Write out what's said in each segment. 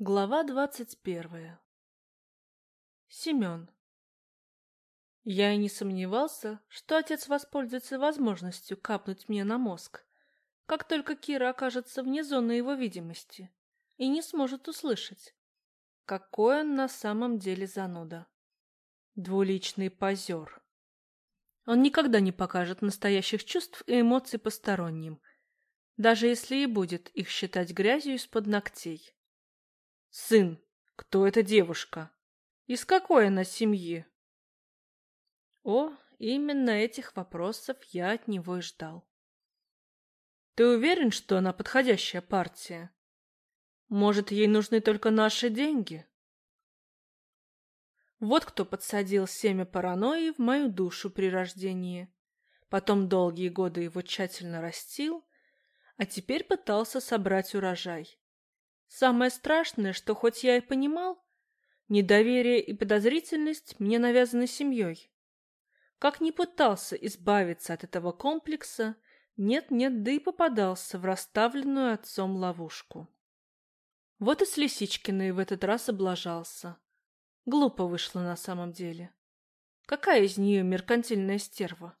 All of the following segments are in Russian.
Глава двадцать первая. Семен. Я и не сомневался, что отец воспользуется возможностью капнуть мне на мозг, как только Кира окажется вне зоны его видимости и не сможет услышать, какой он на самом деле зануда. Двуличный позер. Он никогда не покажет настоящих чувств и эмоций посторонним, даже если и будет их считать грязью из-под ногтей. Сын, кто эта девушка? Из какой она семьи? О, именно этих вопросов я от него и ждал. Ты уверен, что она подходящая партия? Может, ей нужны только наши деньги? Вот кто подсадил семя паранойи в мою душу при рождении. Потом долгие годы его тщательно растил, а теперь пытался собрать урожай. Самое страшное, что хоть я и понимал, недоверие и подозрительность мне навязаны семьей. Как ни пытался избавиться от этого комплекса, нет-нет, да и попадался в расставленную отцом ловушку. Вот и с Лисичкиной в этот раз облажался. Глупо вышло на самом деле. Какая из нее меркантильная стерва?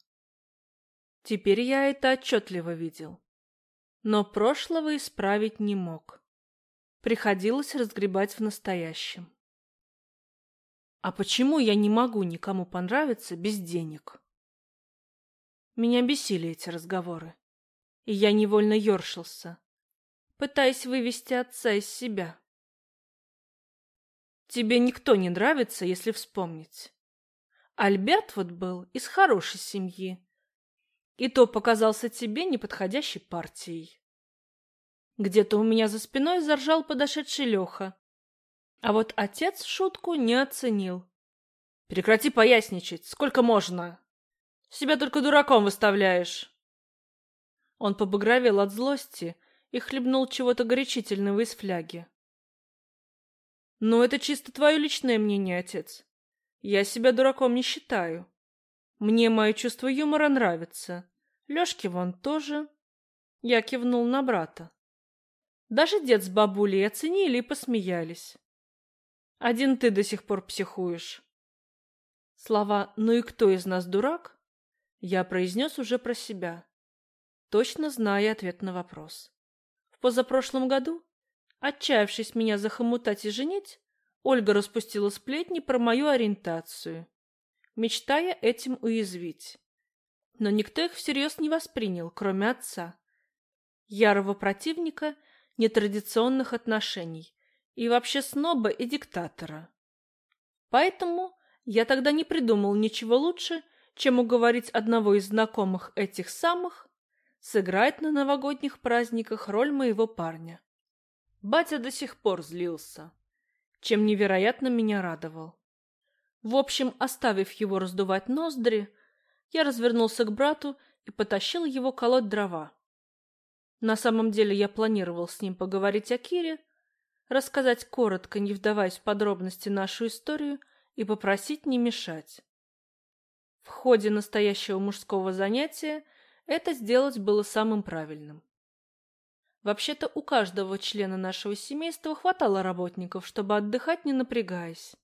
Теперь я это отчетливо видел. Но прошлого исправить не мог. Приходилось разгребать в настоящем. А почему я не могу никому понравиться без денег? Меня бесили эти разговоры, и я невольно ершился, пытаясь вывести отца из себя. Тебе никто не нравится, если вспомнить. Альберт вот был из хорошей семьи, и то показался тебе неподходящей партией. Где-то у меня за спиной заржал подошедший Леха. А вот отец шутку не оценил. «Прекрати поясничать, сколько можно? Себя только дураком выставляешь!» Он побагровел от злости и хлебнул чего-то горячительного из фляги. «Ну, это чисто твое личное мнение, отец. Я себя дураком не считаю. Мне мое чувство юмора нравится. Лешке вон тоже». Я кивнул на брата. Даже дед с бабулей оценили и посмеялись. Один ты до сих пор психуешь. Слова «ну и кто из нас дурак?» я произнес уже про себя, точно зная ответ на вопрос. В позапрошлом году, отчаявшись меня захомутать и женить, Ольга распустила сплетни про мою ориентацию, мечтая этим уязвить. Но никто их всерьез не воспринял, кроме отца, ярого противника нетрадиционных отношений и вообще сноба и диктатора. Поэтому я тогда не придумал ничего лучше, чем уговорить одного из знакомых этих самых сыграть на новогодних праздниках роль моего парня. Батя до сих пор злился, чем невероятно меня радовал. В общем, оставив его раздувать ноздри, я развернулся к брату и потащил его колоть дрова. На самом деле я планировал с ним поговорить о Кире, рассказать коротко, не вдаваясь в подробности нашу историю, и попросить не мешать. В ходе настоящего мужского занятия это сделать было самым правильным. Вообще-то у каждого члена нашего семейства хватало работников, чтобы отдыхать, не напрягаясь.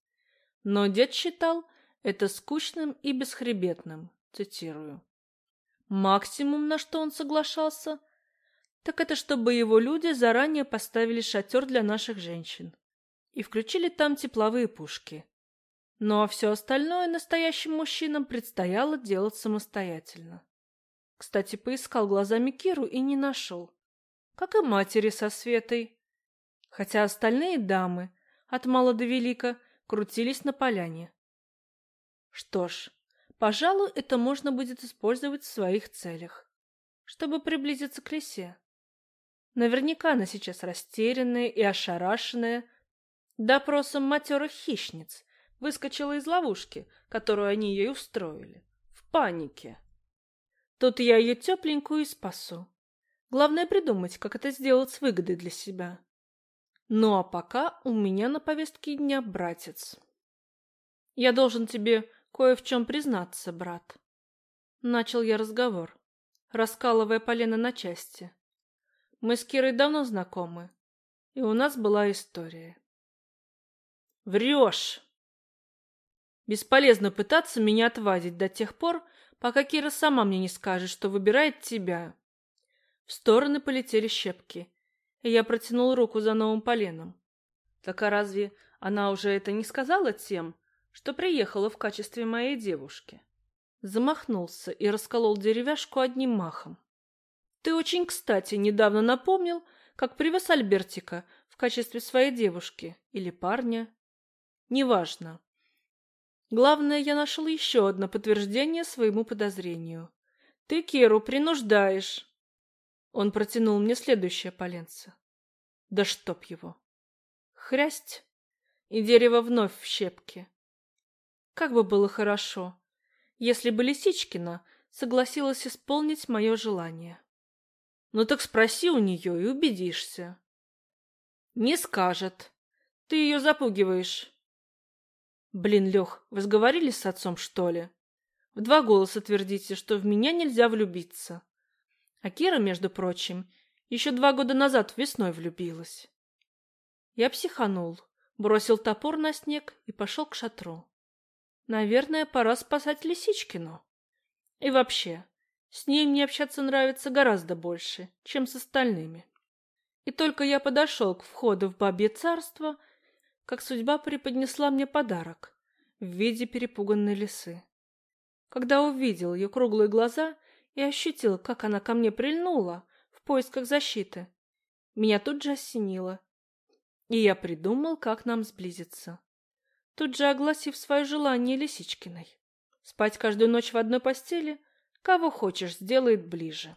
Но дед считал это скучным и бесхребетным, цитирую. Максимум, на что он соглашался – так это чтобы его люди заранее поставили шатер для наших женщин и включили там тепловые пушки. Ну а все остальное настоящим мужчинам предстояло делать самостоятельно. Кстати, поискал глазами Киру и не нашел. Как и матери со Светой. Хотя остальные дамы, от мала до велика, крутились на поляне. Что ж, пожалуй, это можно будет использовать в своих целях, чтобы приблизиться к лисе. Наверняка она сейчас растерянная и ошарашенная допросом матерых хищниц, выскочила из ловушки, которую они ей устроили, в панике. Тут я ее тепленькую и спасу. Главное придумать, как это сделать с выгодой для себя. Ну а пока у меня на повестке дня братец. Я должен тебе кое в чем признаться, брат. Начал я разговор, раскалывая полено на части. Мы с Кирой давно знакомы, и у нас была история. Врешь. Бесполезно пытаться меня отвадить до тех пор, пока Кира сама мне не скажет, что выбирает тебя. В стороны полетели щепки, и я протянул руку за новым поленом. Так а разве она уже это не сказала тем, что приехала в качестве моей девушки? Замахнулся и расколол деревяшку одним махом. Ты очень кстати недавно напомнил, как привез Альбертика в качестве своей девушки или парня. Неважно. Главное, я нашел еще одно подтверждение своему подозрению. Ты Керу принуждаешь. Он протянул мне следующее поленце. Да чтоб его. Хрясть, и дерево вновь в щепке. Как бы было хорошо, если бы Лисичкина согласилась исполнить мое желание. Ну так спроси у нее и убедишься. Не скажет. Ты ее запугиваешь. Блин, Лех, вы сговорились с отцом, что ли? В два голоса твердите, что в меня нельзя влюбиться. А Кира, между прочим, еще два года назад весной влюбилась. Я психанул, бросил топор на снег и пошел к шатру. Наверное, пора спасать Лисичкину. И вообще, с ней мне общаться нравится гораздо больше, чем с остальными. И только я подошел к входу в бабье царство, как судьба преподнесла мне подарок в виде перепуганной лисы. Когда увидел ее круглые глаза и ощутил, как она ко мне прильнула в поисках защиты, меня тут же осенило, и я придумал, как нам сблизиться. Тут же огласив свое желание Лисичкиной. Спать каждую ночь в одной постели, кого хочешь, сделает ближе.